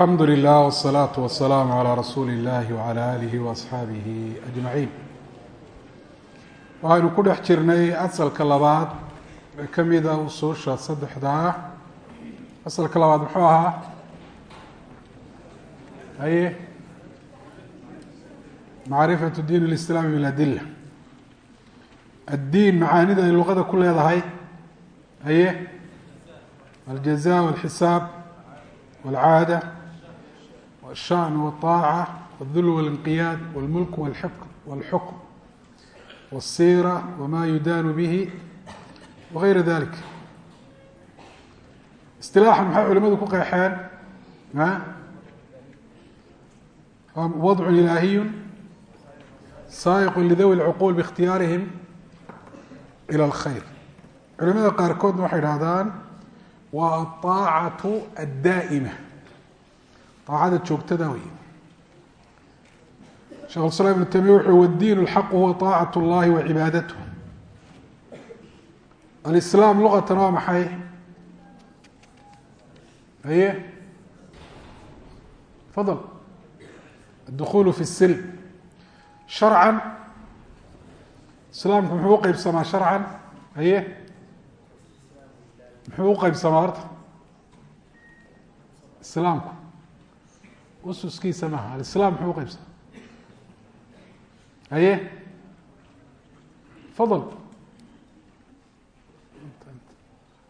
alxamdu lilah wsalaatu wasalaamu calaa rasuuli illahi wacala aalihi waasxaabihi ajmaciin. Waxaynu ku dhex jirnay asalka labaad ee ka mida usuusha saddexda. Ah asalka labaad muxuu ahaa? Haye macrifatu diin اlislaami biladila addiin macaanida ay luqada ku leedahay. Haye aljaza walxisaab والشhأن والطاacة والذul والانقiyaad والmulk والxukm والsيرة وma yudan bه وغayra ذalik اصطiلاaxan maxay culimadu ku qeexeen وضع إلaahiy saaئq لذوي العqول باkhtiyaarihim إlى الخayr culimada qaarkoodna waxay dhahdaan waa الطاacaة الdaaئmة aacada joogtada wey shekh iسلام iبن تيمية wuxuu wdiin الxaq huwa طاacaة الlahi وعibaadatه الإسlاam luغatan waa maxay haye fadل الdخul في الsilm شharcا islaamku muxuu uqeybsamaa شharcا haye muxuu uqeybsamaa horta islaamku ususkiisa maha alislaam muxuu uqeybsama haye fadl.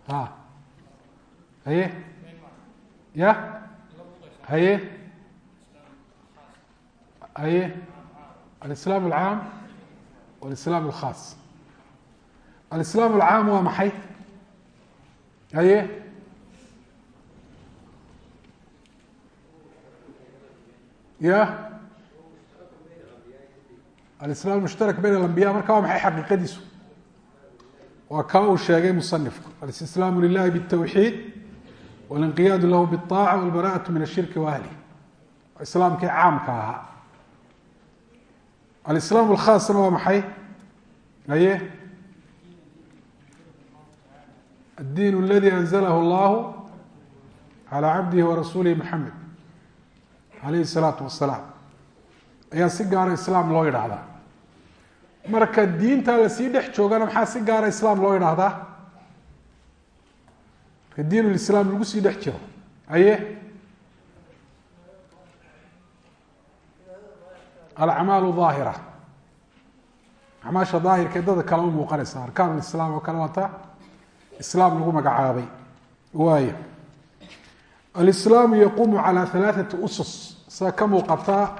Ha. Haye ya? Haye haye alislaam alcaam walislaam alkhaas. Alislaam alcaam waa maxay? Haye ya alislaam mushtarak bayn alambiya marka waa maxay xaqiiqadiisu waa kaa uu sheegay musanifku alistislaamu lilahi bاtawxiid walinqiyaadu lahu bالطaaca walbara'aةu min ashirki waahli islaamkii caamka ahaa alislaam alkhaasna waa maxay haye addiin aladi anzalahu اllahu calى cabdihi warasuulihi maxamed alayhi الsalaatu wasalaam ayaa si gaara islaam loo yidhaahdaa marka diinta la sii dhex joogana maxaa si gaara islaam loo yidhaahdaa marka diin lislaam lagu sii dhex jiro. Aye alacmaalu daahira acmaasha daahirka ee dada kale u muuqanaysa. Arkaan oo kale waata islaam lagu magacaabay waayo alislaamu yaquumu calى halaaثati usus. Sida ka muuqata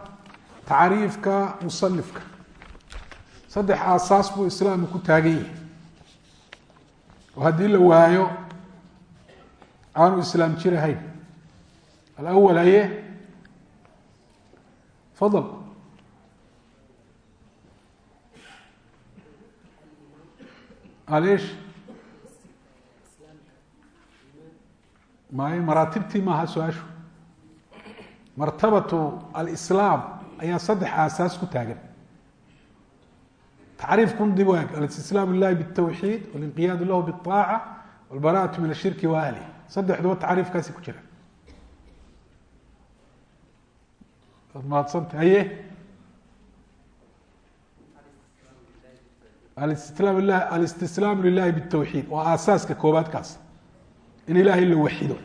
tacriifka musanifka saddex aasaas buu islaamku ku taagan yahay oo haddii la waayo aanu islaam jirahayn alawal aye fadl. Alish may maraatibtii maaha su'aashu? Martabatu alislaam ayaa saddex aasaas ku taagan. Tacriifkun dib waag alistislaam lilahi bitawxiid walinqiyaadu lahu biaaca walbaraatu min ashirki wa ahlih tacriifkaasi ku jira. Waad mahadsanta haye? Alistislaam lilahi bitawxiid waa aasaaska koobaad in ilaahay la waxido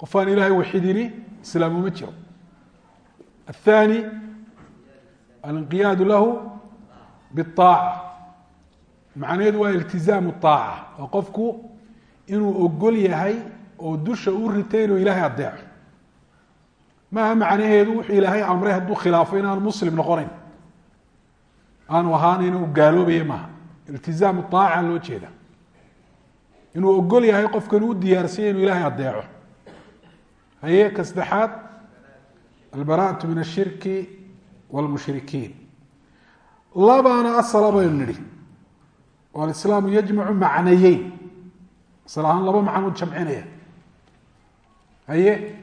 qof aan ilaahay waxidini islaam uma jiro الثاني alinqiyaadu lahu bالطaaca macnaheedu waa iltizaamu الطaaca oo qofku inuu ogol yahay oo dusha u ritay inuu ilaahay adeeco maaha macnaheedu wuxuu ilaahay amray hadduu khilaafo inaanu muslim noqonayn aanu ahaanayn u gaaloobaya maaha iltizaamu طaaca loo jeeda inuu ogol yahay qofkan u diyaarsanya inuu ilaahay adeeco haye ka saddexaad albaraatu min ashirki wاlmushrikiin labaana asala baynu nidhi oo alislaamu yajmacu macnayeyn. Asal ahaan laba macnuu jamcinaya. Haye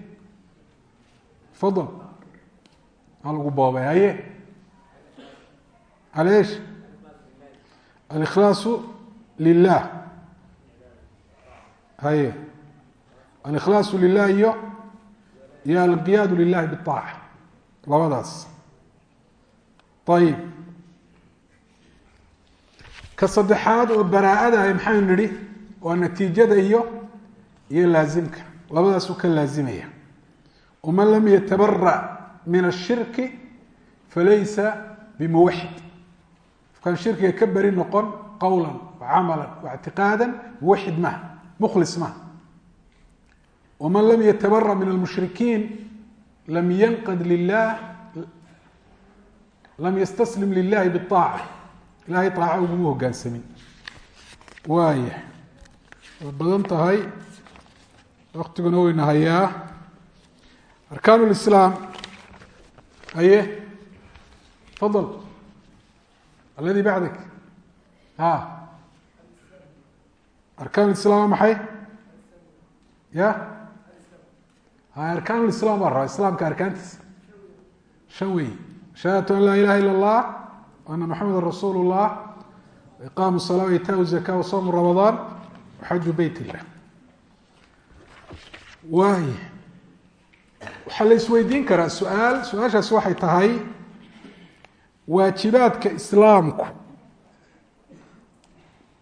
fadl aa lagu boobay. Haye aleesh alikhlaasu lilah haye alikhlaasu lilah iyo iyo alqiyaadu lilahi biaaca labadaas ayib ka saddexaad oo baraa'ada ay maxaynu nidhi waa natiijada iyo iyo laazimka labadaasuu ka laazimaya waman lam yatabara min ashirki falaysa bimuwaxid qofkaan shirkiga ka beri noqon qowla wacamala waictiqaada muwaxid maha mukhlis maha waman lam yatabara min almushrikiin lam yanqad lilah lam yastaslim lilahi biaaca ilahay aaca uguma hogaansamin waaya way badan tahay waktiguna wayna hayaa arkaan lislaam haye fadl aladi bacdak a arkaan islam waa maxay? Ya? Arkaan islam baa rabaa islaamka arkaantiisa shan wey shahadatu an laa ilaha ila allah ana maxameda rasuulu iqaamu salaa waitaau zaka wasoomu ramadaan waxaju beyt illah waay waxaa la karaa su'aal. Su'aashaasi waxay tahay waajibaadka islaamku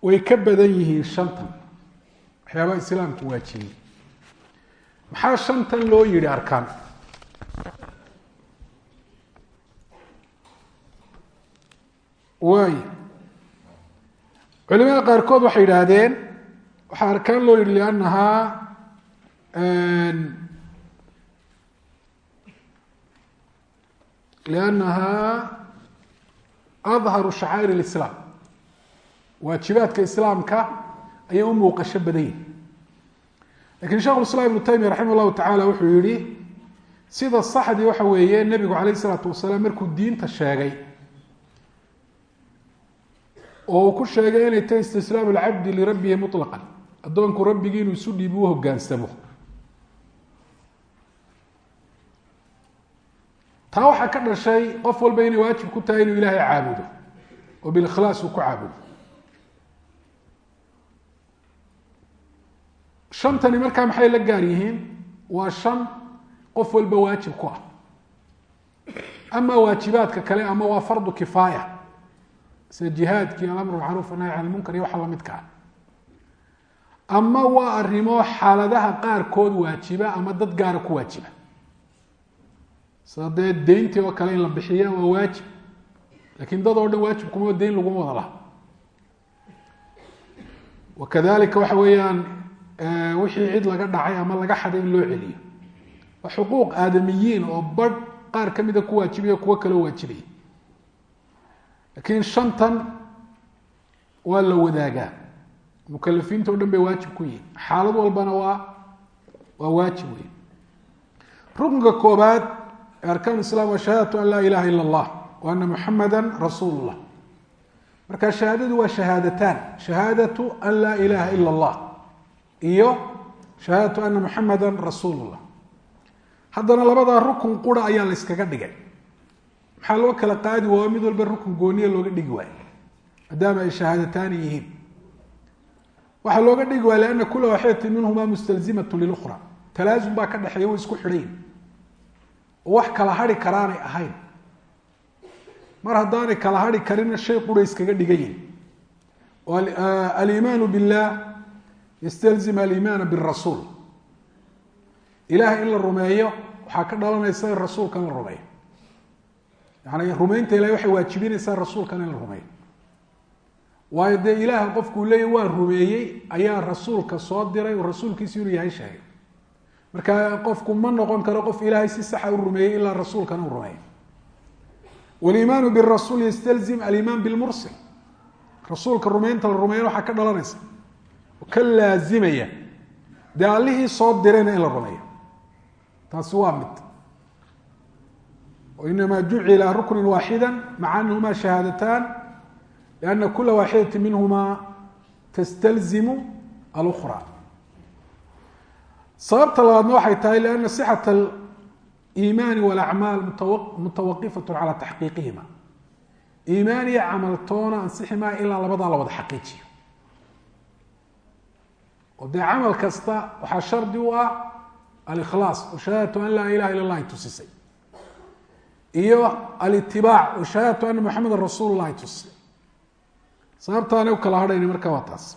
way ka badan yihiin shantan. Waxyaabaha islaamku waajibiyey maxaa shantan loo yihi arkaan? Waay culimada qaarkood waxay yidhaahdeen waxaa arkaan loo yihi liannahaa liannahaa adharu shacaa'ir اlislaam waajibaadka islaamka ayay u muuqasho badan yihiin laakiin shekh islaam ibnu taymiya raximah llahu tacala wuxuu yihi sida saxdii waxa weeye nebigu calayh isalaatu wasalaam markuu diinta sheegay oo uu ku sheegay inay tahay istislaamu lcabdi lirabbihi muطlaqan addoonku rabbigii inuu isu dhiibi u hogaansamo taa waxaa ka dhashay qof walba inay waajib ku tahay inuu ilaahay caabudo oo bilikhlaas uu ku caabudo shantani markaa maxay la gaar yihiin? Waa shan qof walba waajib ku ah. Ama waajibaadka kale ama waa fardu kifaaya. Sida jihaadkii alamru macruuf anahy can lmunkar iyo waxa lamidka ah. Ama waa arrimo xaaladaha qaarkood waajiba ama dad gaara ku waajiba. Sida dee deyntii oo kale in la bixiya waa waajib. Lakin dad oo dhan waajib kuma deyn laguma wada laha. Wakadalika waxa weeyaan Eh, wixii cid laga dhacay ama laga xaday in loo celiyo. Xuquuq aadamiyiin oo barh qaar ka mida ah ku waajibaya kuwo kaloo waajibay laakiin shantan waa la wadaagaa. Mukalafiinta o dhan bay waajib ku yihiin xaalad walbana waa waa waajib wey ruknka koobaad ee arkaan islam waa shahaadatu an laa ilaha ila allah wa ana muxamada rasuul marka shahaadadu waa shahaadataan. Shahaadatu an laa ilaha ila allah iyo shahaadatu ana muxamada rasuul اllah haddana labadaa rukun qura ayaa la yskaga dhigay. Maxaa loo kala qaadi? Waa mid walba rukun gooniya looga dhigi waayo maadaama ay shahaadataani yihiin. Waxaa looga dhigi waaya lianna kula waaxidatin minhuma mustalzimatu lilukra talaasum baa ka dhexeeya way isku xidhayn oo wax kala hari karaanay ahayn. Mar haddaanay kala hari karina shay qura iskaga dhigan yihiin aliimaanu billah yastalzim aliimaana birasuul ilahay in la rumeeyo waxaa ka dhalanaysa in rasuulkan la rumeeyo yani rumaynta ilahay waxay waajibinaysaa rasuulkan in la rumeeyo waayo dee ilaaha qofkuu leeyahy waa rumeeyey ayaa rasuulka soo diray oo rasuulkiisi inuu yahay sheegay marka qofku ma noqon karo qof ilaahay si saxa u rumeeyey ilaa rasuulkana u rumeeyo waliimaanu birasuul yastalzim aliimaan bilmursil rasuulka rumeynta la rumeeyana waxaa ka dhalanaysa ka laazimaya dee allihii soo dirayna in la rumeeyo taasi waa mid. Inama jucila rukna waaxida maca anahuma shahaadatan liana kula waaxidati minhuma tastalzimu alukra sababta labaadna waxay tahay liana sixat aliimaani walacmaal mutawaqifat cala taxqiiqihima iimaan iyo camaltoona ansixi maayo ilaa labadaa la wada xaqiijiyo oo dee camal kasta waxaa shardi u ah alikhlaas oo shahaadatu an laa ilaha illa allah ay tusisay iyo alitibaac oo shahaadatu ana moxameda rasuulullah ay tusisay. Sababta u kala hadhayna markaa waa taas.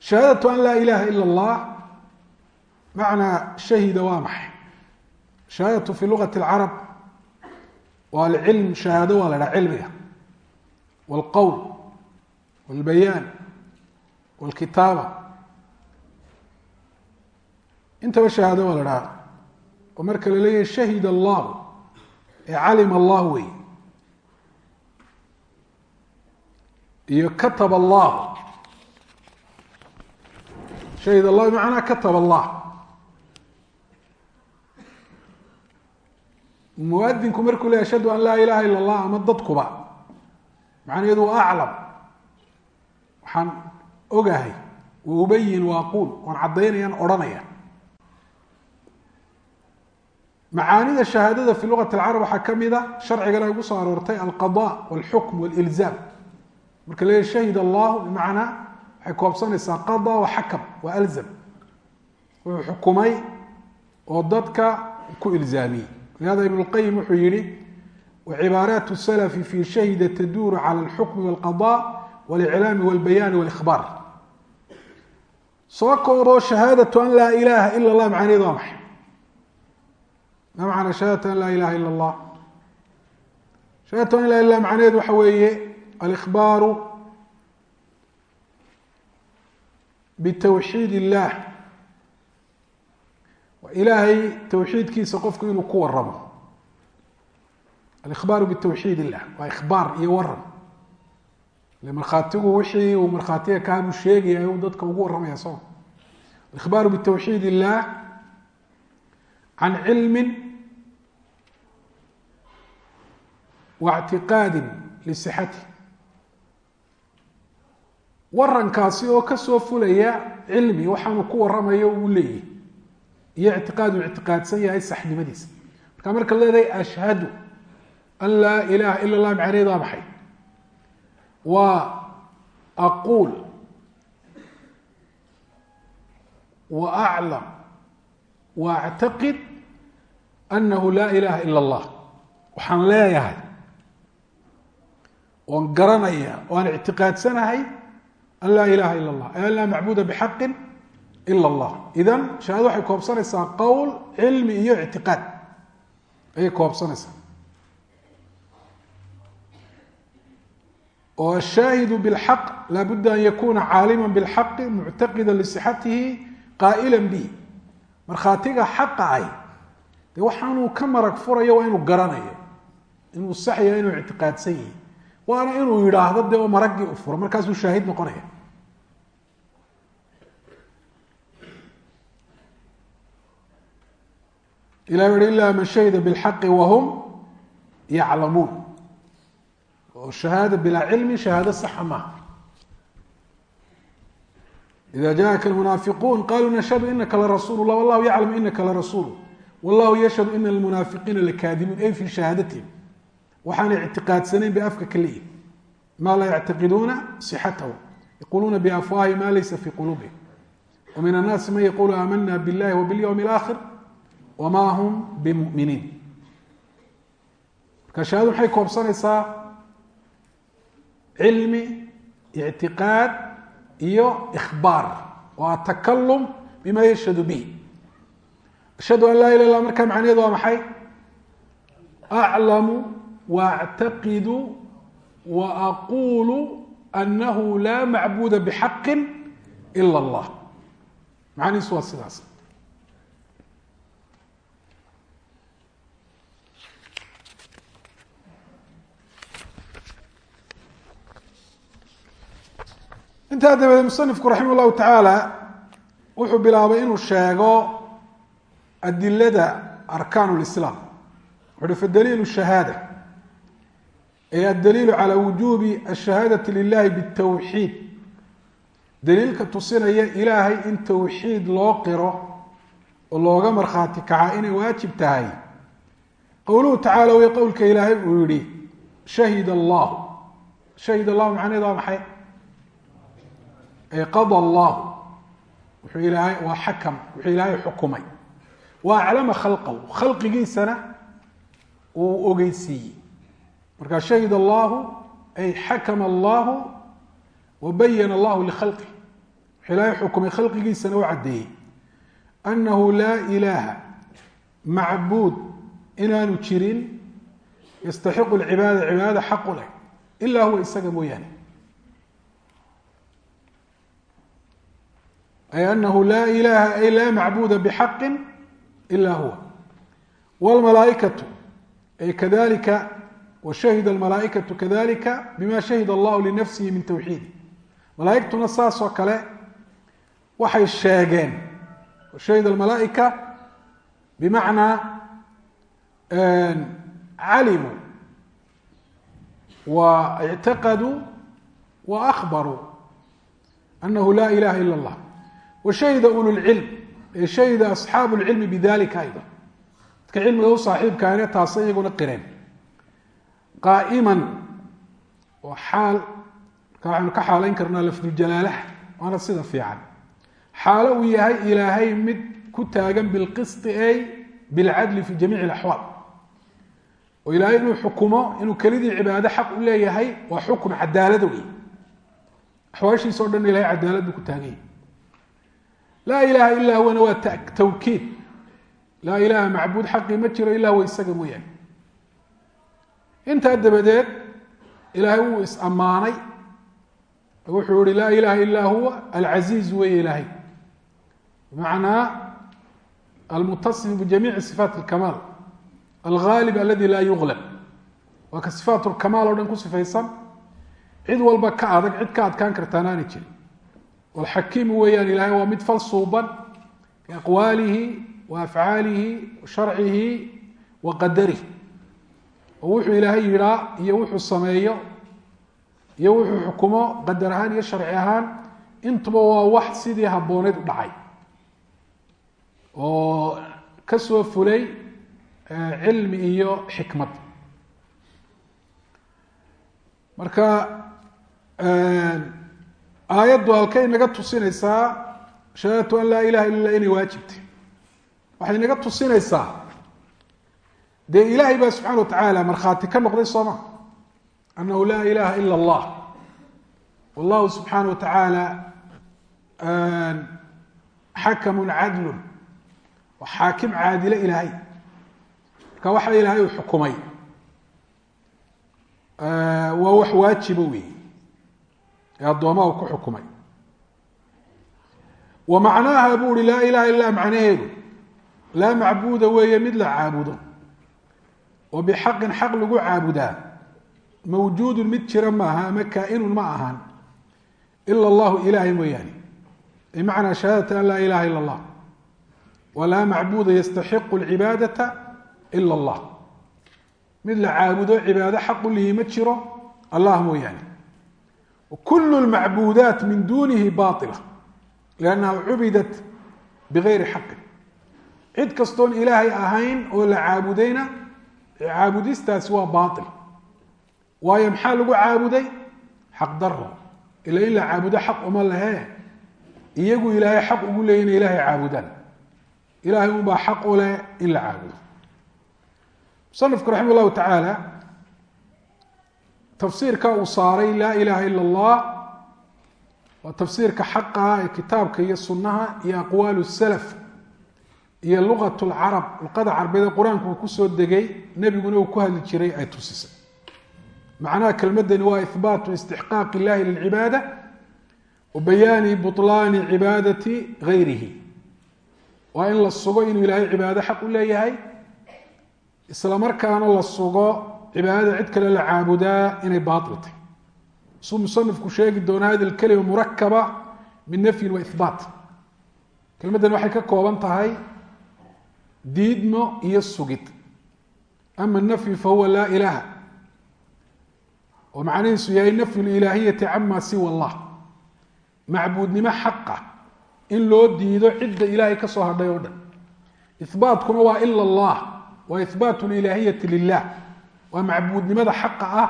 Shahaadatu an laa ilaha ila allah macnaa shahida waa maxay? Shahaadatu fi lugati alcarab waa alcilm shahaado waa la dhaha cilmiga. Walqowl walbayaan wاlkitaaba intaba shahaado waa la dhaha oo marka la leeyahay shahid allahu ee calima allah wey iyo kataba allah shahid allah bimacnaa kataba allah muadinku markuu leey ashhadu an laa ilaha ila allah ama dadkuba macnaheedu aclam waxaan ogahay wa ubayin wa aquul waan caddaynayaan odhanaya macaanida shahaadada fi lugat alcarab waxaa ka mida sharcigana ay ugu soo aroortay alqada walxukm walilzaam marka leeyahy shahid allahu bimacnaa waxay koobsanaysaa qada wa xakam wa alzam wuxuu xukumay oo dadka ku ilzaamiyey lihada ibn اlqayim wuxuu yihi wacibaaraat الslfi fi shahida taduru calى اlxukmi wاlqaضاء wاlclaami wاlbayaani wاlإkhbaar soo kooboo shahaadatu an laa ilaaha ila allah macanaheedu waa maxay? Ma macnaa shahaadatu an laa ilaha ila allah shahaadatu an laa ilah macanaheedu waxa weeye alikbaaru bitawxiid illah ilaahay tawxiidkiisa qofku inuu ku waramo alikbaaru bitawxiid illah waa ikhbaar iyo waram markhaatigu wixii uu markhaatiga kaabuu sheegaya u dadka ugu warramaya soo alihbaaru bitawxiid illah can cilmin wa ctiqaadin lisixati warankaasi oo ka soo fulaya cilmi waxaanu ku waramayo uu leeyahy iyo ictiqaad uu ictiqaadsan yahay saxnimadiisa marka marka leedahay ashhadu an laa ilaha ila macnaheed waa maxay waa aquul wa aclam wa actaqid anahu laa ilaha ila اllah waxaan leeyahay oon garanaya o aan ictiqaadsanahay an laa ilaha ila اllah an laa macbuda bxaqi ila allah. Idan shahaado waxay koobsanaysaa qowl cilmi iyo ictiqaad. Ayay koobsanaysaa oo ashaahidu bilxaq laabudda an yakuna caalima bilxaqi muctaqida lisixatihi qaa'ila bi markhaatiga xaqa ay dee waxaanuu ka marag furayo waa inuu garanayo inuu sax yahay inuu ictiqaadsan yahay. Waana inuu yidhaahdo dee oo maraggii u furo markaasuu shaahid noqonaya. Ilah u hi ila man shahida bاlxaqi wahum yaclamuun oo shahaada bilaa cilmi shahaado saxa maaha ida jaءaka almunaafiquun qaluu nashhadu inaka larasuul lah wallahu yaclam inaka larasuul wallahu yashhadu ina almunaafiqiina lakaadibuun ay fi shahaadatihim waxaanay ictiqaadsanayn bay afka ka leeyihin ma laa yactiqiduuna sixatahu yaquluuna biafwaahi ma laysa fi quluubihim wa min annaasi man yaqulu aamana biاllahi wa biاlyowmi اlaakhir wma hum bimuminiin marka shahaado maxay koobsanaysaa Cilmi ictiqaad iyo ikhbaar. Oo atakalum bima yashhadu bih ashhadu an laa ilah illa markaa macnaheedu waa maxay? Aclamu waactaqidu wa aqulu anahu laa macbuda bxaqi ila اllah macnihiisu waa sidaas intaa dabadeed musanifku raximah llahu tacaala wuxuu bilaabay inuu sheego adilada arkaan lislaam wuxu uhi fadaliilu shahaada. Ay addaliilu calى wujubi ashahaadati lilahi bاtawxiid daliilka tusinaya ilaahay in towxiid loo qiro oo looga markhaati kaca inay waajib tahay. Qowluhu tacala way qowlka ilaahay uu yihi shahid allahu shahid allahu macnaheed waa maxay ay qada allahu wuxuu ilaahay waa xakam. Wuxuu ilaahay xukumay. Wa aclama khalqahu. Khalqigiisana uu ogeysiiyey. Markaa shahid allahu ay xakama allahu wa bayana allahu likhalqih wuxuu ilaahay xukumay khalqigiisana u caddeeyey. Annahu laa ilaaha macbuud. Inaanu jirin yastaxiqu lcibaada cibaadada xaqu leh. Ilaa huwa isaga mooyaane ay anahu laa ilaha ay laa macbuuda bxaqi ila huwa. Wlmalaaikatu ay kadalika washahida almalaaikatu kadalika bima shahida allahu linafsihi min tawxiidi. Malaaigtuna saasoo kale waxay sheegeen washahida almalaaika bimacnaa calimuu wa ictaqaduu wa akhbaruu anahu laa ilaha ila اllah washahida ulu lcilm ee shahida asxaabu lcilmi bidalika ayda. Dadka cilmiga u saaxiibkaane taasa iyaguna qireen. Qaa'iman oo xaal marka waxaynu ka xaalayn karnaa lafduljalaalaha waana sida fiican. Xaalo uu yahay ilaahay mid ku taagan bilqisti ay bilcadli fi jamiici alaxwaal oo ilaahay inuu xukumo inuu kelidii cibaado xaq u leeyahay waa xukun cadaalad laa ilaha ila huwana waa tawkiid. Laa ilaha macbuud xaqii ma jiro ilaa huwa isaga mooyaane. Intaa dabadeed ilaahay wuu is-ammaanay wuxuu yihi laa ilaha ila huwa alcasiiz weeye ilaahay. Bimacnaa almutasif bijamiici sifaat اlkamaal algaalib aladi laa yuglab waa ka sifaat lkamaal o dhan ku sifaysan. Cid walba ka adag cid ka adkaan kartaan aanay jirin wlxakiimu weeyaan ilahay waa mid fal suuban biaqwaalihi wa afcaalihi sharcihi wa qadarih oo wuxuu ilaahay yidhaa iyo wuxuu sameeyo iyo wuxuu xukumo qadar ahaan iyo sharci ahaan intuba waa wax sidii habbooneyd u dhacay. Oo ka soo fulay cilmi iyo xikmad. Marka aayaddu halkay naga tusinaysaa shahaadatu an laa ilaha illa inay waajibtay. Waxay naga tusinaysaa. Dee ilaahay baa subxana wa tacaala markhaati ka noqday sooma annahu laa ilaha ila allah wallahu subxaana wa tacaala xakamun cadlun waa xaakim caadile ilaahay. Marka waxa ilaahay uu xukumay waa wax waajiba weeye ee addoomaha ku xukumay. Wa macnaaha buu uhi laa ilaha illa macnaheedu laa macbuuda weeye mid la caabudo. Oo bixaqin xaq lagu caabudaa. Mawjuudun mid jira maaha ama kaa-inun ma ahaan ila allahu ilaahay mooyaane. Ay macnaa shahaadata an laa ilaha ila allah. Walaa macbuuda yastaxiqu lcibaadata ila allah. Mid la caabudo cibaado xaq u lihi ma jiro allah mooyaane kul lmacbuudaat min dunihi baila liannaha cubidat bigayri xaqin cid kastoon ilaahay ahayn oo la caabudayna caabudistaasi waa bail waayo maxaa lagu caabuday xaq daro ila in la caabudo xaq uma lehe iyagu ilaahay xaq ugu leey inay ilaahay caabudaan ilahay unbaa xaq u leh in la caabudo musanifku raxima llahu tacaala tafsiirka uu saaray laa ilaha ila allah waa tafsiirka xaqa ee kitaabka iyo sunnaha iyo aqwaalu salaf iyo luqat lcarab luqada carabeed ee qur'aanku uu ku soo degay nebiguna uu ku hadli jiray ay tusisay. Macnaha kelmadani waa ihbaatu istixqaaq illahi lilcibaada wa bayaani buطlaani cibaadati gayrihi. Waa in la sugo inuu ilaahay cibaado xaq u leeyahay isla markaana la sugo cibaadada cid kale la caabudaa inay baail tahy suu musanifku sheegi doona hadi lkelima murakaba min nafyin wa ihbaat kelmaddan waxay ka kooban tahay diidmo iyo sugid. Ama nafyu fahuwa laa ilaaha. Oo macnihiisu yahay nafyu lilaahiyati cama siwa allah. Macbuudnimo xaqa in loo diido cidda ilaahay ka soo hadhay oo dhan. Ihbaatkuna waa ila allah. Waa ihbaat lilaahiyati lilah waa macbuudnimada xaqa ah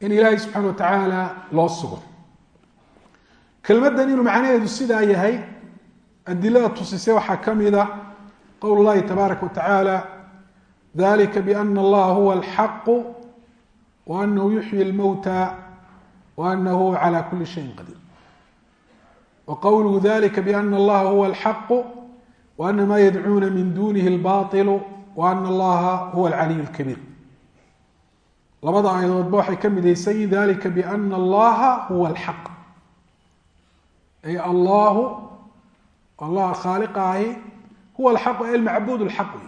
in ilaahay subxaana wa tacaala loo sugo kelmaddan inuu macnaheedu sidaa yahay adilada tusisay waxaa ka mida qowl اllahi tabaaraka watacaala dalika biana allaha huwa alxaqu wa anahu yuxyi اlmowta wa anahu calى kuli shayin qadiir wa qowluhu dalika biana allaha huwa alxaqu wa ana ma yadcuuna min dunihi اlbaطilu wa ana allaha huwa alcaliy اlkabiir labada aayadoodba waxay ka midaysan yihiin dalika biana allaha huwa alxaq ay allahu allah khaaliqa ahi huwa alxaqu ay almacbuud lxaq wey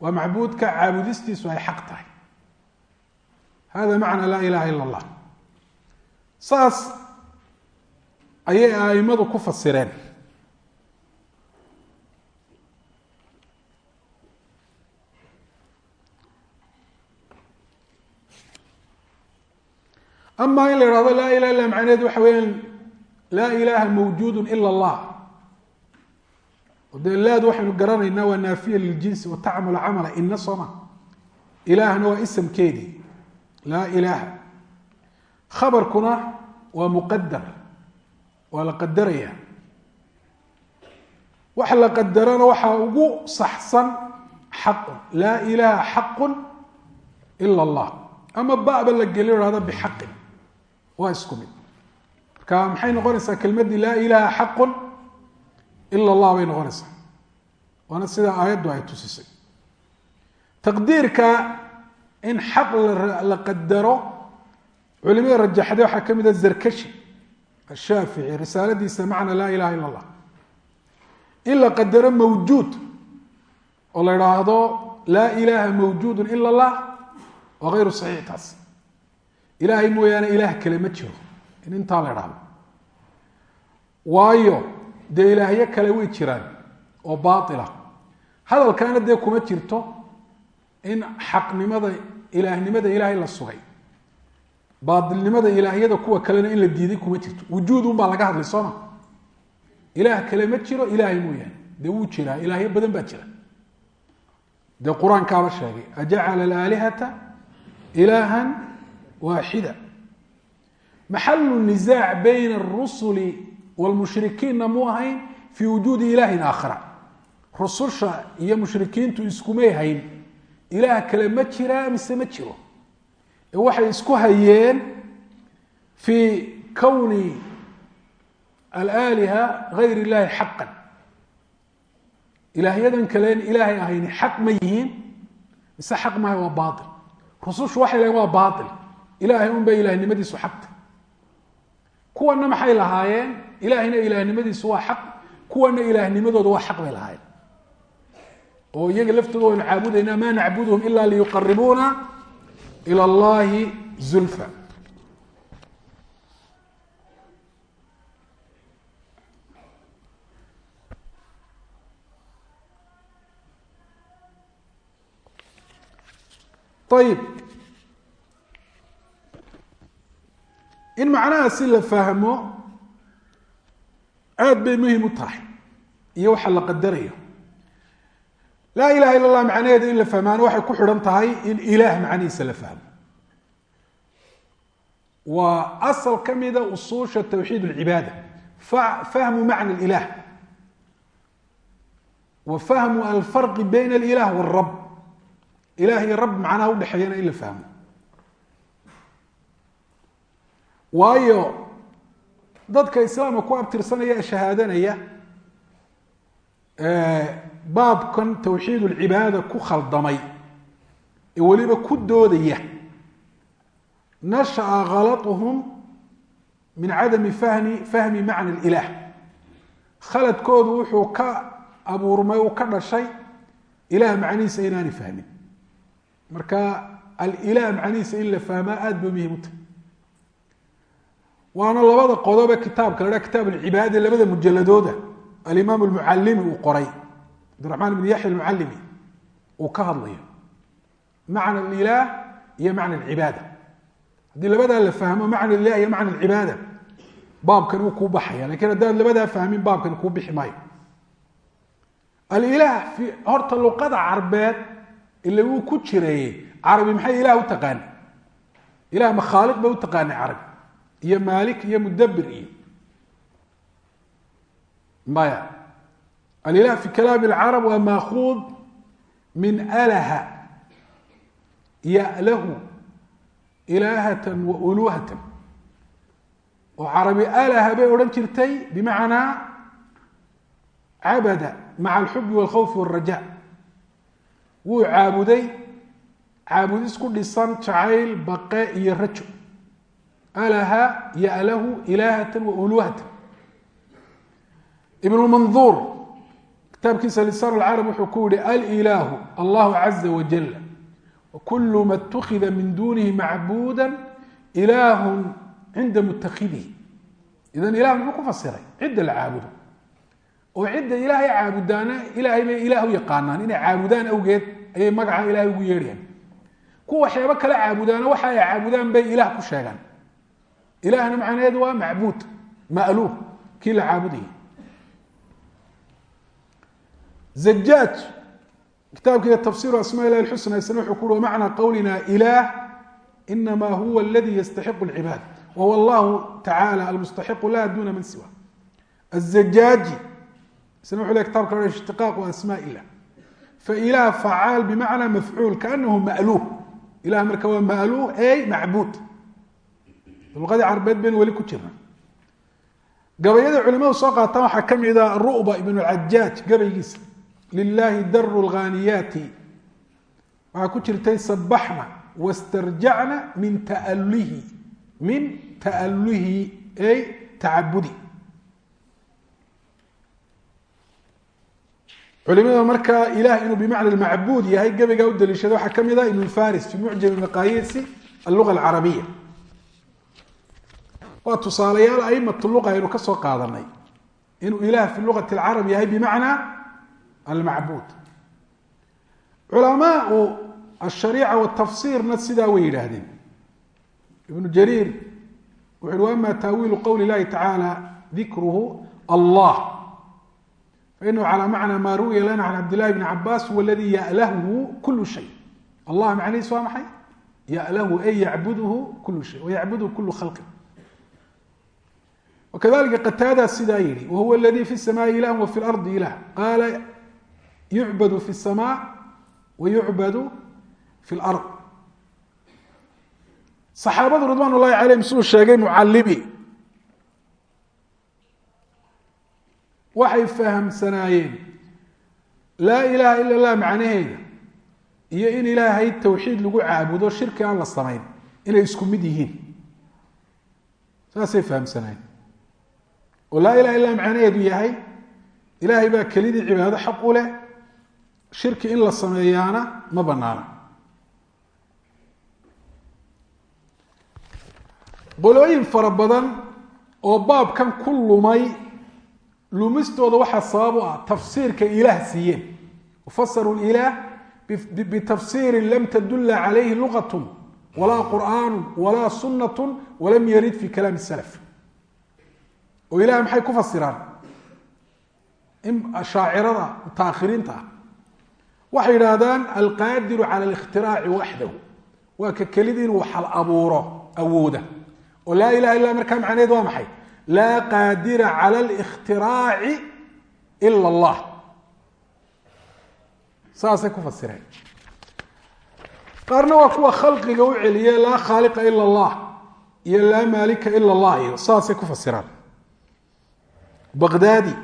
waa macbuudka caabudistiisu ay xaq tahay. Hada macna laa ilaha ila allah. Saas ayay aimadu ku fasireen ama in la ihahdo laa ilaha illa macnaheed waxa weyaan laa ilaha mawjuudu ila allah dee laad waxaynu garanaynaa waa naafiya liljinsi watacmul camala ina sooma ilaahna waa isamkeedii laa ilaaha khabarkuna waa muqadar waa la qadaraya wax la qadarana waxaa ugu saxsan xaqun laa ilaha xaqun ila allah ama baba la geli hahdo bixaqin waa isku mid. Marka maxay noqonaysaa kelmaddii laa ilaha xaqun ila allah bay noqonaysaa. Waana sida aayaddu ay tusisay. Taqdiirka in xaq la qadaro culimada rajaxday waxaa ka mid a zarkashi ashaafici risaaladiisa macna laa ilaha ila allah in la qadaro mawjuud oo la idhaahdo laa ilaha mawjuudu ila allah waa hayru saxiix taas ilaahay mooyaane ilaah kale ma jiro. In intaa la idhaahdo waayo dee ilaahyo kale way jiraan oo baila hadalkaana dee kuma jirto in xaqnimada ilaahnimada ilaahay la sugay. Baailnimada ilaahyada kuwa kalena in la diiday kuma jirto. Wujuudun baa laga hadlay sooma ilaah kale ma jiro ilaahay mooyaane. Dee wuu jiraa ilaahyo badan baa jira. Dee qur'aankaaba sheegay ajacala alaalihata ilaahan waaxida. Maxalu nisaac bayna arusuli wlmushrikiinna mu ahayn fii wujuudi ilaahin aakhara. Rususha iyo mushrikiintu iskumay hayn. Ilaah kale ma jiraa mise ma jiro? Ee waxay isku hayeen fii kowni alaaliha gayr illahi xaqan. Ilaahyadan kaleen ilaahay ahayni xaq ma yihiin mise xaq maaha waa baail rusushu waxay lahayn waa baail ilaahay un bay ilaahnimadiisu xaqta kuwana maxay lahaayeen? Ilaahayna ilaahnimadiisu waa xaq. Kuwana ilaahnimadooda waa xaq bay lahaayeen. Oo iyaga laftooda waynu caabudaynaa ma nacbuduhum ila liyuqaribuuna ila allahi zulfa. Ayib in macnahaasi la fahmo aad bay muhim u tahay iyo waxa la qadarayo laa ilaha illa allah macnaheeda in la fahmaano waxay ku xidhan tahay in ilaah macnihiisa la fahmo waa asal ka mida usuusha tawxiid اlcibaada fahmu macna اlilah wa fahmu alfarqi bayna alilah wاlrab ilah iyo rab macnaha udhexeeyana in la fahmo Waayo dadka islaamka ku abtirsanaya shahaadanaya baabkan tawxiid ulcibaada ku khaldamay ee weliba ku doodaya nashaأa khalatuhum min cadami fahmi fahmi macna اlilah khaladkoodu wuxuu ka abuurmay uu ka dhashay ilah macnihiisa inaani fahmin. Marka alilah macnihiisa in la fahmaa aada bay muhiim u tahay waana labada qodobe kitaabka la kitaab alcibaada labada mujaladooda alimaam almucalimi uu qoray. Cabdiraxmaan ibn yaxya almucalimi uu ka hadlayo. Macna alilah iyo macna alcibaada. Haddii labadaa la fahmo macna alilah iyo macna alcibaada baabkan wuu kuu baxaya. Lakiin haddaad labadaa fahmin baabkan kuu bixi maayo. Alilah horta luqada carbeed ila wuu ku jireeyey carabi maxay ilah u taqaana ilah ma khaaliq u taqaanay carabi iyo maalik iyo mudabir iyo maya. Alilah fi kalaam اlcarab waa maakuud min alaha yalahu ilaahatan wa uluhatan oo carabi alaha bay odhan jirtay bimacnaa cabada maca alxubi walkhawfi wاlraja wuu caabuday caabudis ku dhisan jacayl baqe iyo rajo alaha yalahu ilaahatan wa uluhatan ibn manduur kitaabkiisa lisaan lcarab wuxuu ku yihi alilaahu allahu caza wajal wakulu ma اtukida min dunihi macbuda ilaahu cinda mutakidihi idan ilah muxuu ku fasiray cidda la caabudo oo cidda ilaahay caabudaana ilahay bay ilaah u yaqaanaan inay caabudaan awgeed ayay magaca ilahay ugu yeedhayaan kuwa waxyaabo kala caabudaana waxa ay caabudaan bay ilaah ku ilahna macnaheedu waa macbuud ma'luuh kii la caabudayay zajaaj kitaabkiiga tafsiru asmaa ilahi lxusna isna wuxuu ku uhi wamacnaa qowlina ilaah inama huwa aladi yastaxiqu lcibaad wahuwa allahu tacala almustaxiqu laha duna man siwa azajaaji isna wuxu le kitabka o ishtiqaaqu asmaa ilah failah facaal bimacnaa mafcuul kaanahu ma'luuh ilah marka waa ma'luuh ey macbuud luqadii carbeed baynu weli ku jirna gabayada culimadu soo qaataan waxaa ka mid a ru'ba ibn lcajaaj gabaygiisa. Lilahi daru lghaniyaati waxaa ku jirtay sabaxna wastarjacna min taaluhi min ta'aluhi ay tacabudi. Culimada markaa ilah inuu bimacna macbuud yahay gabaygaa u daliishada waxaa ka mid a ibn faris fi mucjami maqayisi alluga alcarabiya waa tusaalayaal aimatu luqa aynu ka soo qaadanay. Inuu ilah fi luqati alcarab yahay bimacna almacbuud. Culamaau ashariica watafsiirna sidaa way yidhaahdeen. Ibnu jariir wuxu uhi wama taawiilu qowli llahi tacaala dikruhu allah. Fainahu calى macna ma ruwiya lana can cabd llahi bni cabaas huwa aladi ya'lahu kulu shay. Allah macnihiis waa maxay? Ya'lahu ay yacbuduhu kulu shay wayacbuduhu kulu khalqin kadalia qataada sidaa yihi wahuwa ladii fi samaai ilah wa fi lardi ilah qaala yucbadu fi samaa wa yucbadu fi lard saxaabadu ridwaan ullahi calayhim siduu sheegay mucallibi waxay fahamsanaayeen laa ilaaha ila llah macnaheeda iyo in ilaahay tawxiid lagu caabudo shirki aan la samayn inay isku mid yihiin saasay oo laa ilaha illa macnaheedu yahay ilaahay baa kelidii cibaado xaq u leh shirki in la sameeyaana ma banaana qolooyin fara badan oo baabkan ku lumay lumistooda waxaa sabab u ah tafsiirka ilaah siiyeen wafasaruu ilaah bitafsiirin lam tadulla calayhi luqat walaa qur'aanu walaa sunnat walam yarid fi kalaami salaf oo ilahay maxay ku fasiraan? Shaacirada mutaakhiriinta ah waxay yidhaahdaan alqaadiru cala alikhtiraaci waxdahu waa ka kelid inuu xal abuuro awooda. Oo laa ilaha illa markaa macnaheed waa maxay? Laa qaadira cala alikhtiraaci ila allah. Saasay ku fasireen. Qaarna waa kuwa khalqiga u celiye laa khaaliqa ila allah iyo laa maalika ila allah iyo saasay ku fasiraan baqdaadi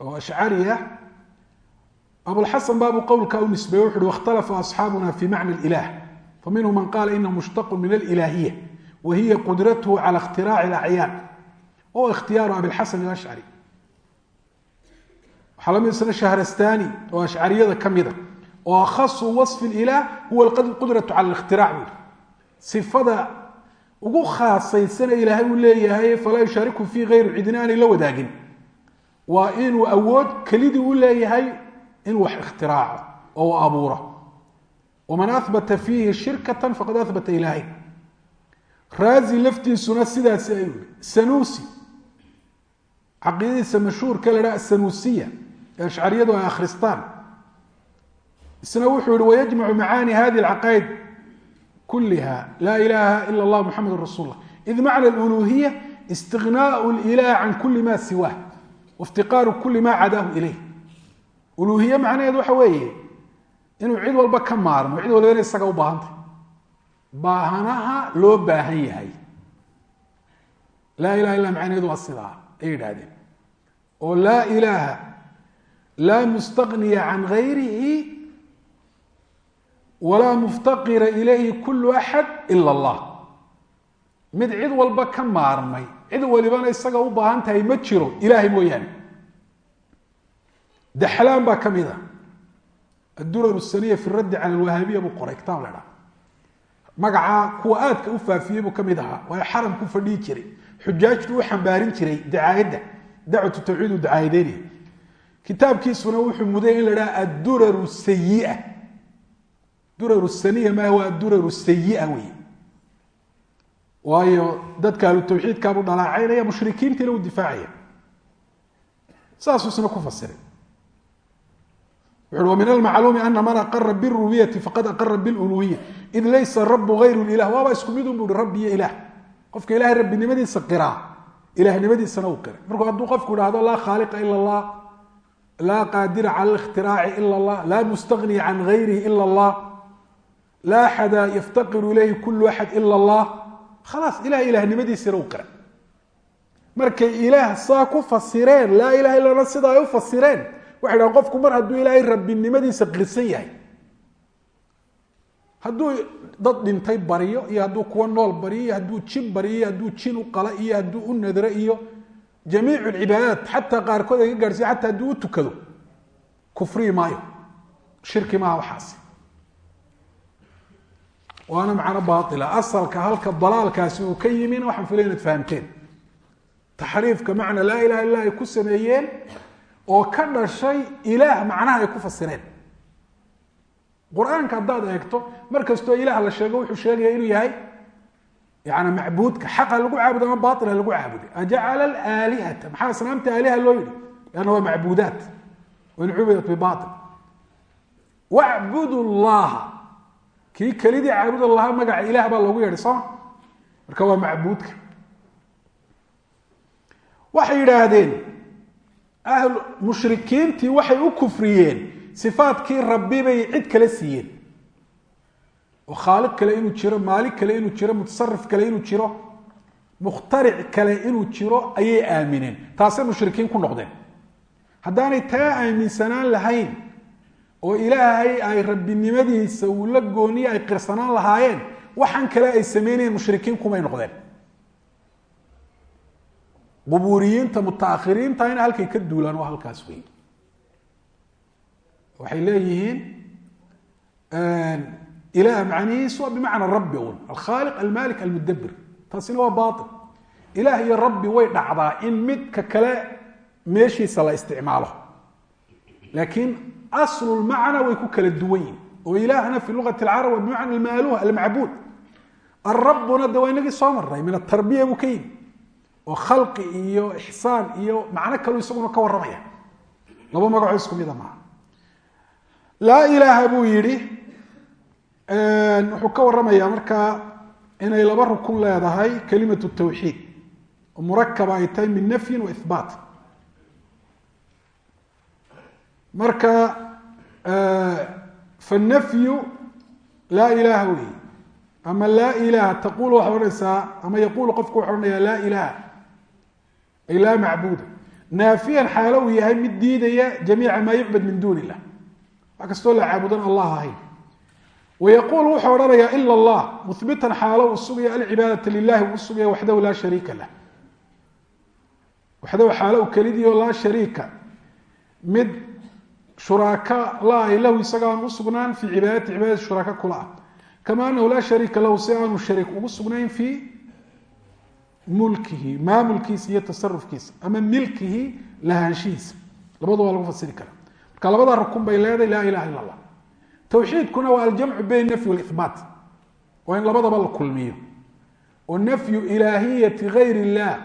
oo ashcari ah. Abulxasan baabu qowlka u nisbeeye wuxu uhi wakhtalafa asxaabuna fi macna alilah. Faminhu man qaala inahu mushtaqun min alilaahiya wa qudratuhu cala ikhtiraci alacyaan oo ikhtiyaaru abilxasan alashcari waxaa la mid ah isna shahrastani oo ashcariyada ka mida ah, oo akhasu wasfi lilah huwa qudrat cala ikhtirac buui ifada ugu khaasaysana ilaahay uu leeyahay falaa yushaariku fii hayru cidina la wadaagin. Waa inuu awood kelidii u leeyahay inuu wax ikhtiraaco oo abuuro. Waman ahbata fiihi shirkata faqad ahbata ilaahay. Raazi laftiisuna sidaasi yihi sanuusi caqiidadiisa mashhuurka la dhaha sanuusiya ee ashcariyadu ay akhristaan. Isna wuxuu yihi wayajmacu macaani hadi alcaqaa'id kuliha laa ilaha ila اllah muxamadu rasul lah id macna aluluhiya istignaau lilah can kuli ma siwah waiftiqaaru kuli maa cadaahu ilayh. Uluuhiye macnaheed waxa weeye inuu cid walba ka maarmo cid walbana isaga u baahantay. Baahanaha loo baahan yahay. Laa ilaha illa macnaheedu waa sidaa ay yidhaahdeen. Oo laa ilaaha laa mustaqniya can gayrihi walaa muftaqira ilayhi kulu axad ila allah. Mid cid walba ka maarmay cid walibana isaga u baahan tahay ma jiro ilaahay mooyaane. Daxlaan baa ka mid a. Addurar saniya fi raddi cala alwahaabiya buu qoray kitaab la dhaa magacaa kuwa aadka u faafiyey buu ka mid ahaa waayo xaramku fadhihi jiray. Xujaajtu u xambaarin jiray dacaayadda. Dacwatu tawxiid u dacaayadeynaya kitaabkiisuna wuxuu muday in la dhaha adduraru sayia durar saniya maaha waa durar sayia ah wey waayo dadka ahlu tawxiidkaabu dhalaacaynayaa mushrikiintiina u difaacaya. Saasuu ku fasiray. Wuxu ui almacluumi ana man aqara birububiyati faqad aqara biluluhiya id laysa rabu hayru lilah. Waaba isku mid unbu hi rabbi iyo ilaah qofka ilahay rabbinimadiisa qiraa ilahnimadiisana uu qiray markuu hadduu qofku idhaahdo laa khaaliqa ila allah laa qaadira cala lاkhtiraaci ila allah laa mustagniya can gayrihi ila allah laa axada yaftaqiru ilayhi kulu axad ila اllah khalaas ilahay ilahnimadiisana uu qiray markay ilaah saa ku fasireen laa ilaha illana sida ay u fasireen waxay dhahan qofku mar hadduu ilaahay rabbinimadiisa qirsan yahay. Hadduu dad dhintay baryo iyo hadduu kuwa nool baryo iyo hadduu jin baryo iyo hadduu jin u qala iyo hadduu u nadro iyo jamiic lcibaadaat xataa qaarkood ay ka gaarhsiya xataa hadduu u tukado kufrii maayo. Shirki maaha waxaasi waana macno baaila asalka halka dalaalkaasi uu ka yimina waxaan filay inaad fahamteen. Taxriifka macna laa ilaha illa ay ku sameeyeen oo ka dhashay ilaah macnaha ay ku fasireen. Qur'aanka haddaad eegto mar kastoo ilaah la sheego wuxuu sheegaya inuu yahay yani macbuudka. Xaqa lagu caabudo ama baila lagu caabuday. Ajacala alaalihata. Maxaa asnaamta aaliha loo yihi lanna waa macbuudaat. Wain cubidat bibail wacbudu llaha kii kelidii caabud lahaa magaca ilaah baa loogu yeedhay sooma marka waa macbuudka. Waxay yidhaahdeen mushrikiintii waxay u kufriyeen sifaadkii rabbi bay cid kale siiyeen. Oo khaaliq kale inuu jiro maalik kale inuu jiro mutasarif kale inuu jiro mukhtaric kale inuu jiro ayay aamineen taasay mushrikiin ku noqdeen. Haddaanay taa aaminsanaan lahayn oo ilaahay ay rabbinimadiisa uu la gooniye ay qirsanaan lahaayeen waxaan kale ay sameynayeen mushrikiin kumay noqdeen. Qubuuriyiinta mutaakhiriintana halkay ka duulaan waa halkaas wey waxay leeyihiin ilaah macnihiisu waa bimacna rabbi un alkhaaliq almalik almudabir taasina waa bail ilaah iyo rabbi way dhacdaa in midka kale meeshiisa la isticmaalo laakiin aslu lmacna way ku kala duwan yihiin oo ilaahna fi luqati alcarab waa bimacna almaaluh almacbuud alrabbuna de waa inagii soo maray min atarbiya buu ka yimi oo khalqi iyo ixsaan iyo macno kalu isaguna ka warramaya laba magacoo isku mida maaha laa ilaaha buu yidhi wuxuu ka warramayaa markaa inay laba rukun wa marka fanafyu laa ilaha wey ama laa ilaha taqul waxaa odhanaysaa ama yaquulu qofku waxa odhanaya laa ilaha ay laa macbuuda. Naafiyan xaalo uu yahay mid diidaya jamiica maa yucbad min duuni illah wax kastoo la caabudan allah ahayn. Wayaquul wuxuu odhanayaa ila allah muhbitan xaalo uu sugaya alcibaadata lilahi uu sugaya waxdahu laa shariika lah. Waxdahu xaalo uu kelidiio laa shariika. Mid shuraaka la-ay lahu isaga aan u sugnaan fii cibaadati cibaadati shuraaka kula ah laa shariika lahu si aanu shariik ugu sugnayn fii mulkihi maamulkiisa iyo tasarufkiisa ama milkihi lahaanshihiisa labadu waa lagu fasiri kara marka labada rukun bay leedahay laa ilaha illa allah tawxiidkuna waa aljamcu bayn nafyi walibaat waa in labadaba la kulmiyo oo nafyu ilaahiyati gayr illah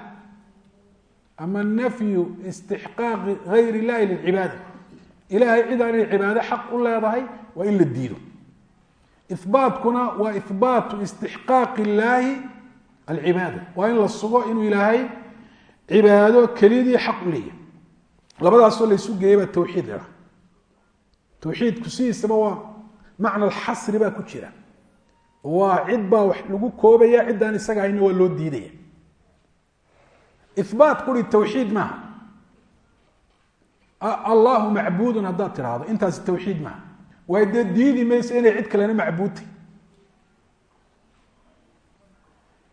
ama nafyu istixqaaqi gayr illahi lilcibaada ilahay cid aanay cibaado xaq u leedahay waa in la diido. Ibaatkuna waa ihbaatu istixqaaqi illaahi alcibaada. Waa in la sugo inuu ilaahay cibaado kelidii xaq u leeyahay. Labadaasoo la isu geeyay baa tawxiid la dhaha tawxiidku sidiisaba waa macna alxasri baa ku jira. Waa cid baa wax lagu koobaya ciddaan isaga hayna waa loo diidaya. Ibaat kuri tawxiid maaha allahu macbuudun haddaad tidhaahdo intaasi tawxiid maaha. Waayo dee diidi mayso inay cid kalena macbuudtay.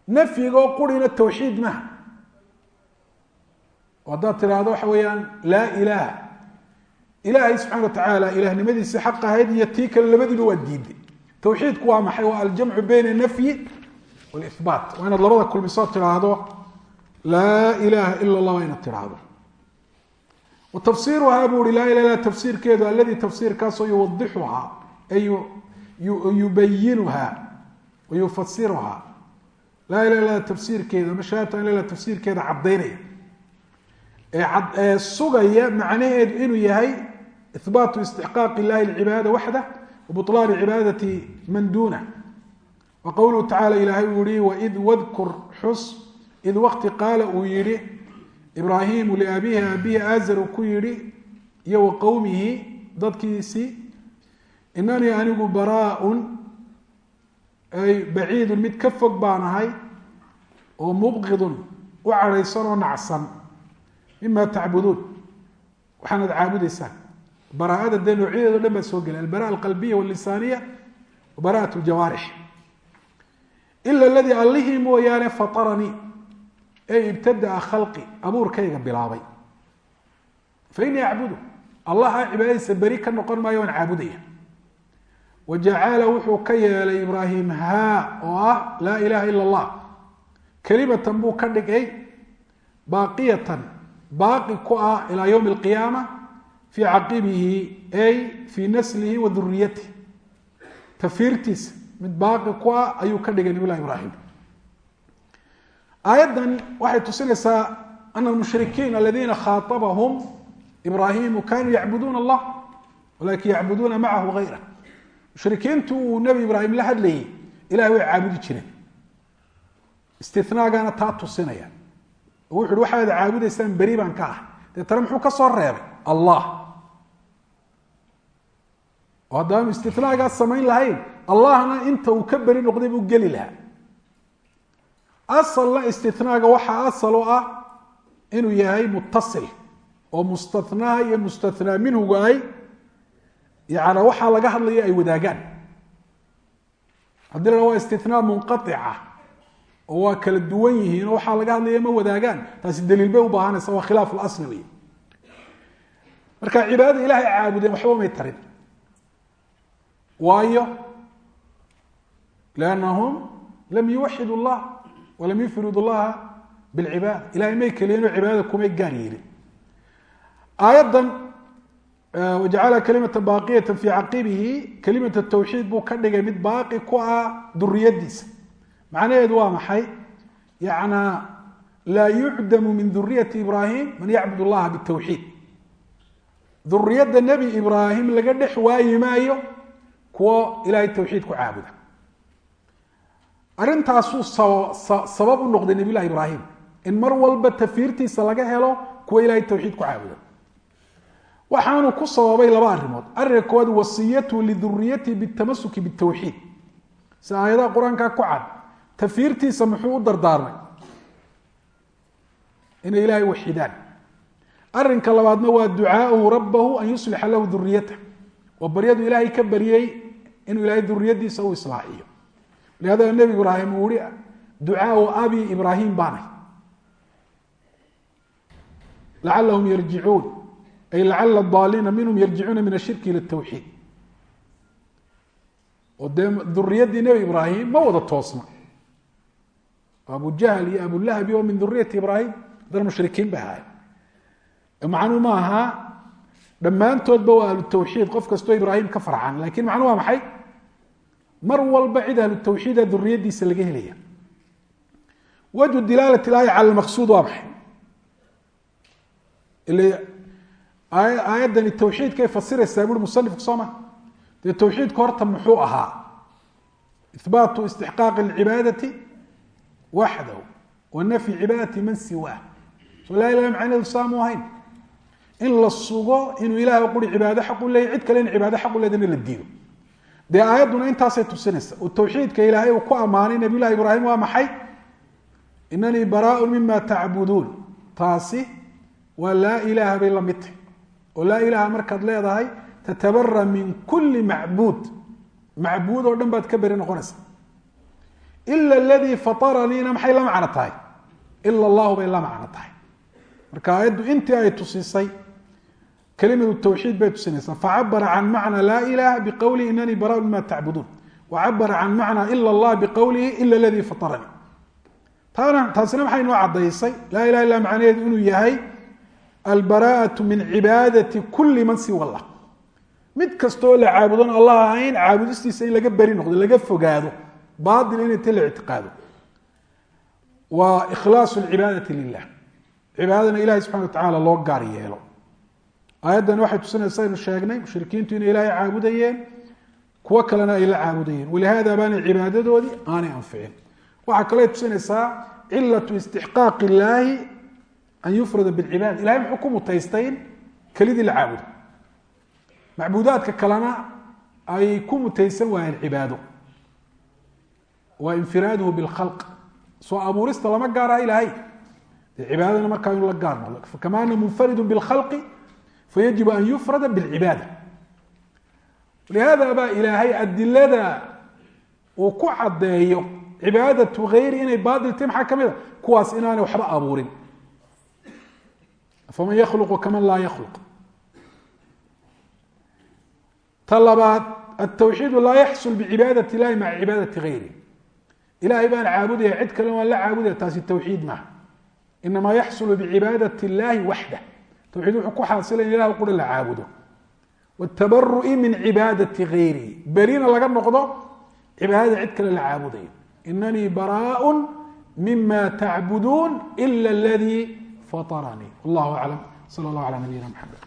Nafyigoo qurina tawxiid maaha. Oo haddaad tidhaahdo waxa weeyaan laa ilaaha. Ilaahay subxana wa tacaala ilahnimadiisi xaq ahayd iyo tii kale labadiiba waa diiday tawxiidku waa maxay? Waa aljamcu bayna nafyi walibaat waa inaad labada kulmisoo tidhaahdo laa ilaha ila allah waa inaad tidhaahdo wa tafsiiruhaa buu uhi laa ilah ila tafsiirkeedu alladii tafsiirkaasoo yuwadixuhaa ay yubayinuhaa yufasiruhaa laa ilah ila tafsiirkeeda mashaahatu an ila tafsiirkeeda caddaynaya ee sugaya macnaheedu inuu yahay ihbaatu istixqaaq illahi lcibaada waxdah wabulaani cibaadati man duunah wa qowluhu tacala ilaahay uu yihi waid wadkur xus id wakti qaala uu yihi ibraahimu liabihi aabihi azar uu ku yihi iyo wa qowmihi dadkiisii inanii anigu baraaun ay baciidun mid ka fog baan ahay oo mubqidun u cadhaysan oo nacsan mima tacbuduun. Waxaanad caabudaysaan. Baraaada dee noocyadeedo dhan baa soo gelay albara alqalbiya walisaaniya wa bara'at ljawaarix ila aladii allihii mooyaane fataranii ee ibtadaa khalqi abuurkayga bilaabay. Fa inii acbudu. Allaha cibaadadiisa beri ka noqon maayo waan caabudaya. Wa jacala wuxuu ka yeelay ibraahim haa oo ah laa ilaha ila allah. Kelimatan buu ka dhigay baaqiyatan baaqi ku ah ilaa ywmi alqiyaama fii caqibihi ay fii naslihi wa duriyatih tafiirtiisa mid baaqi ku ah ayuu ka dhigay nabiy llahi ibraahim aayaddan waxay tusinaysaa ana almushrikiin aladiina khaaabahum ibraahimu kanuu yacbuduuna allah walakin yacbuduuna macahu gayra mushrikiintu uu nebi ibraahim la hadlayay ilahay way caabudi jireen. Istinaagana taa tusinaya oo wuxu uhi waxaad caabudaysaan beri baan ka ah deetana muxuu ka soo reebay? Allah. Oo haddaanu istinaagaas samayn lahayn allahna inta uu ka beri noqday buu geli lahaa asalna istinaaga waxaa asal ah inuu yahay mutasil oo mustathnaa iyo mustathnaa minhuga ay yana waxaa laga hadlayo ay wadaagaan. Haddii la waa istinaa munqaica oo waa kala duwan yihiin oo waxaa laga hadlaya ma wadaagaan. Taasi daliil bay u baahanaysa waa khilaaf lasli wey marka cibaadada ilahay caabudeen waxba may tarin. Waayo liannahum lam yuwaxid llah walam yufrid llaha bilcibaada ilahay may keliyeenoo cibaadada kumay gaar yeelin aayaddan wajacala kalimata baaqiyata fii caqibihi kalimata tawxiid buu ka dhigay mid baaqi ku ah duriyadiisa macnaheedu waa maxay yana laa yucdamu min duriyati ibraahim man yacbud llaha bitawxiid duriyadda nebi ibraahim laga dhex waayi maayo kuwo ilahay tawxiid ku caabuda arrintaasuu sabab u noqday nabiy llahi ibraahim in mar walba tafiirtiisa laga helo kuwo ilahay tawxiid ku caabuda waxaanu ku sababay laba arrimood. Arrinka koowaad wasiyatu liduriyatihi bitamasuki bitawxiid. Si aayadaha qur'aankaa ku cad tafiirtiisa muxuu u dardaarmay inay ilaahay waxidaan arrinka labaadna waa ducaauhu rabbahu an yuslixa lahu duriyatah waa baryadu ilaahay ka baryey inuu ilaahay duriyadiisa u islaaxiyo lihada nebi ibraahim uu ihi ducaau abi ibraahim baanay lacalahum yarjicuun ay lacala daaliina minhum yarjicuuna min ashirki ila tawxiid oo dee duriyadii nebi ibraahim ma wada toosna abu jahl iyo abulahabi oo min duriyati ibraahim haddana mushrikiin bay ahaay macnuu ma aha dhammaantoodba waa ahlu tawxiid qof kastoo ibraahim ka farcan laakiin macnuu mar walba cid ahlu tawxiida duriyadiisa laga helaya wajhu dilaalat ilaaya cala lmaqsuud waa maxay? Ile aayaddani tawxiidkay fasiraysaa buri musanifku soo ma? Dee tawxiidka horta muxuu ahaa? Ihbaatu istixqaaqi alcibaadati waxdahu wa cibaadati man siwaah soo laa ilaha macnaheedu saamu ahayn? In la sugo inuu ilahay quri cibaado xaq u leeyay cid kale in cibaado xaq u leedana la diido dee aayadduna intaasay tusinaysa. Oo tawxiidka ilaahay uu ku ammaanay nabiy llahi ibraahim waa maxay? Inanii baraaun mima tacbuduun taasi waa laa ilaaha bay la mid tahy oo laa ilaaha markaad leedahay tatabara min kuli macbuud. Macbuud oo dhan baad ka beri noqonaysa. Ila aladii fataraniina maxay la macno tahay? Ila allahu bay la macno tahay. Marka aayaddu intii ay tusisay kelimatu tawxiid bay tusinaysaa facabara can macna laa ilaha biqowlihi inanii baraaun mima tacbuduun wacabara can macna ila allah biqowlihi ila aladii fataranii taasina maxay noo caddaysay laa ilaha illa macnaheedu inuu yahay albaraa'atu min cibaadati kuli man siwa allah mid kastoo la caabudon allah ahayn caabudistiisa in laga beri noqdo laga fogaado baatil inay ta la ictiqaado waa ikhlaasu lcibaadati lilah cibaadadana ilahay subxana wa tacaala aayaddani waxay tusinaysa aynu sheegnay mushrikiintu inay ilaahay caabudayeen kuwo kalena ay la caabudayeen. Walihaada baanay cibaadadoodii aanay anficin. Waxaa kaloo tusinaysaa cilatu istixqaaq illaahi an yufrada bilcibaada ilahay muxuu ku mutaystayn kelidii la caabudo macbuudaadka kalena ay ku mutaysan waayeen cibaado. Waa infiraaduhu bilkhalq soo abuurista lama gaara ilaahay. Dee cibaadadana markaa inu la gaar noqdo fakama ana munfaridu bilkhalqi fayajibu an yufrada bilcibaada lihaada baa ilaahay adilada uu ku caddeeyo cibaadatu hayri inay baatil tahy maxaa ka mid a kuwaas inaanay waxba abuurin faman yakhluqu kaman laa yakhluq ta labaad altawxiidu laa yaxsul bicibaadati illahi maca cibaadati hayri ilahay baan caabudaya cid kale waan la caabudaya taasi tawxiid maaha inamaa yaxsulu bicibaadati illahi waxdah tawxiid wuxuu ku xaasilay in ilah qura la caabudo watabaru'i min cibaadati hayrihi berina laga noqdo cibaadada cid kale la caabudayo inanii baraaء mima tacbuduun ila اladii faطranii wallahu aclam salى اllah alى nabiyina mxamed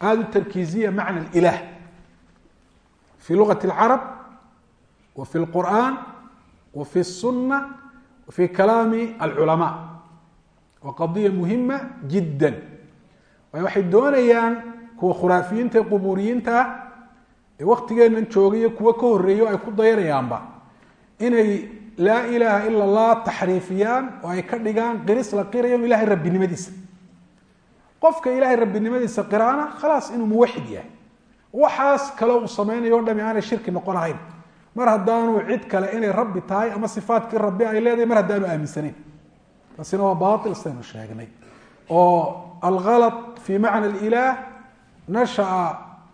hadi tarkiiziya macna اlah fi lugaة اlcarab wa fi اlqur'an wa fi الsuna wa fi kalaami alculamaء waa qadiya muhima jidda waayo waxay doonayaan kuwa khuraafiyiinta ee qubuuriyiinta ah ee waktigeennan joogay iyo kuwo ka horreeyo ay ku dayanayaanba inay laa ilaaha ila allah taxriifiyaan oo ay ka dhigaan qiris la qirayan ilahay rabbinimadiisa. Qofka ilahay rabbinimadiisa qiraana khalaas inuu muwaxid yahay. Waxaas kale uu sameynayo o dhami aanay shirki noqon ahayn. Mar haddaanu cid kale inay rabbi tahay ama sifaatkii rabbi ay leedahay mar haddaanu aaminsanayn taasina waa baail saynu sheegnay oo algala fi macna alilah nashaa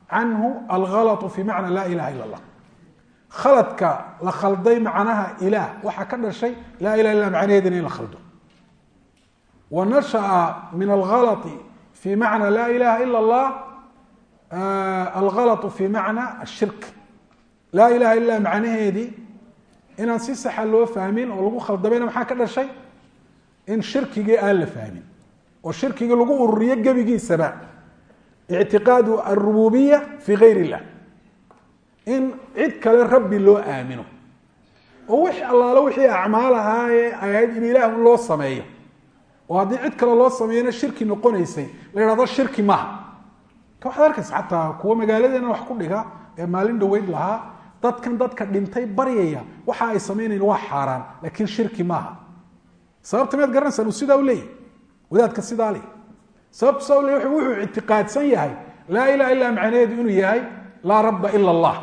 canhu algalatu fi macna laa ilaha ila allah khaladka la khalday macnaha ilaah waxaa ka dhashay laa ilaha illa macnaheedina in la khaldo wa nashaa min algalati fi macna laa ilaha ila allah algalatu fi macna ashirk laa ilaha illa macnaheedii inaan si saxa loo fahmin oo lagu khaldamayna maxaa ka dhashay in shirkigii aan la fahmin oo shirkigii lagu ururiyo gebigiisaba ictiqaadu alrububiya fi gayr illah in cid kale rabbi loo aamino oo wix allaalo wixii acmaal ahaaye ay in ilaah loo sameeyo oo haddii cid kale loo sameeyana shirki noqonaysay la yidhahdo shirki maaha ka waxaad arkaysa xataa kuwa magaaladeena wax ku dhiga ee maalin dhaweyd lahaa dadkan dadka dhintay baryaya waxa ay samaynayn waa xaaraan laakiin shirki maaha sababta miyaad garanaysaan uu sidaa u leeyahy wadaadka sidaa leh. Sababtu sidaa u leeyahy wuxuu ictiqaadsan yahay laa ilaha illa macnaheedu inuu yahay laa rabba ila allah.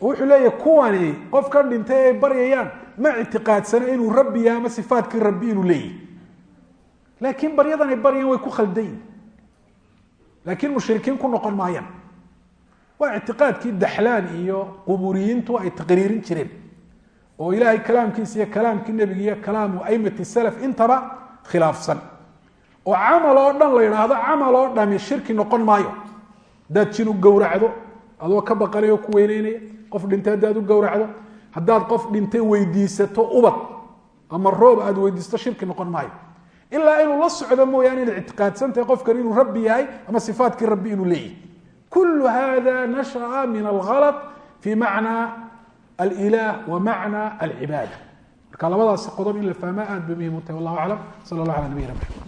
Oo wuxuu leeyahay kuwani qof dhintay ay baryayaan ma ictiqaadsana inuu rabbi yahay ama sifaatkii rabbi inuu leeyahy laakiin baryadan ay baryayaan way ku khaldayin laakiin mushrikiin ku noqon maayaan waa ictiqaadkii daxlaan iyo quburiyiintu ay taqriirin jireen oo ilaahay kalaamkiisa iyo kalaamkii nebiga iyo kalaamu aimati salaf intaba khilaafsan. oo camal oo dhan la yidhaahdo camal oo dhami shirki noqon maayo. Haddaad jin gowracdo adoo ka baqanay oo ku weyneynaya qof dhintay haddaad u gowracdo haddaad qof dhintay weydiisato ubad ama roob aad weydiisto shirki noqon maayo. Ilaa inuu la socdo mooyaane inaad ictiqaadsan tahay qofkan inuu rabbi yahay ama sifaatkii rabbi inuu leeyahay. Kul hada nashaأa min algalط fi macna alilah wa macna alcibaada marka labadaasi qodob in la fahma aad bay muhiim u tahay wallah aclam sala اllah ala nabiyina mxamed